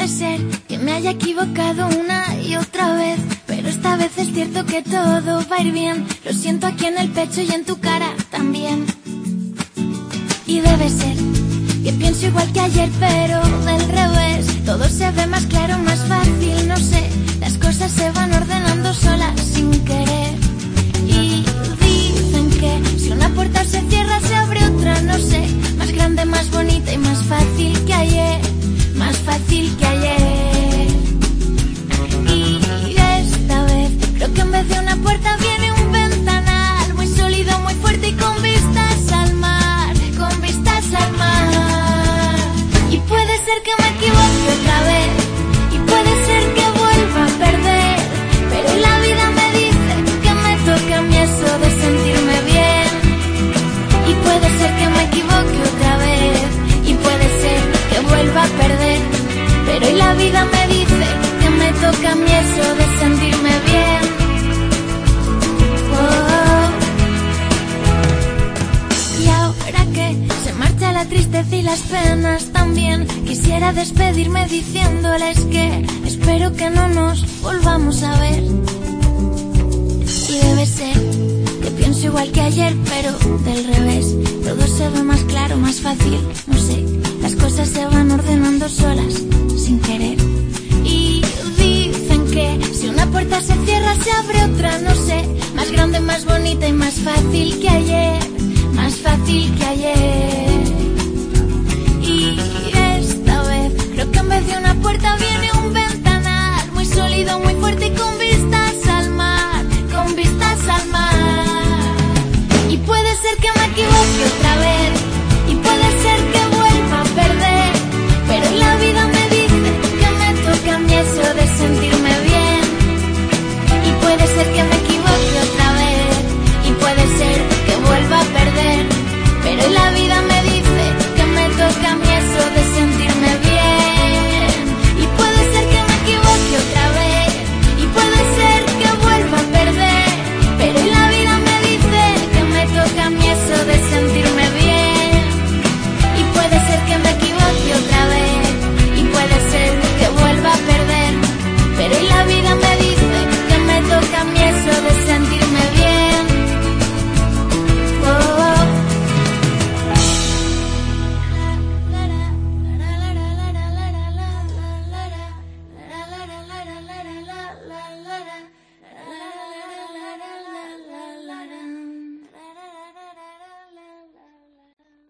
puede ser que me haya equivocado una y otra vez, pero esta vez es cierto que todo va a ir bien. Lo siento aquí en el pecho y en tu cara también. Y debe ser que pienso igual que ayer, pero del revés. Todo se ve más claro, más fácil, no sé. Las cosas se van ordenando solas sin querer. Y dicen que si una puerta se cierra, se abre otra, no sé. Más grande, más bonita y más fácil que fácil que ayer. Y esta vez, creo que en vez de una puerta viene un ventanal. Muy sólido, muy fuerte y con vistas al mar. Con vistas al mar. Y puede ser que me Pero hoy la vida me dice que me toca a mí eso de sentirme bien. Oh. Y ahora que se marcha la tristeza y las penas también, quisiera despedirme diciéndoles que espero que no nos volvamos a ver. Y debe ser que pienso igual que ayer, pero del revés. Todo se ve más claro, más fácil, no sé. Las cosas se van ordenando solas, sin querer. Y dicen que si una puerta se cierra, se abre otra, no sé. Más grande, más bonita y más fácil que ayer.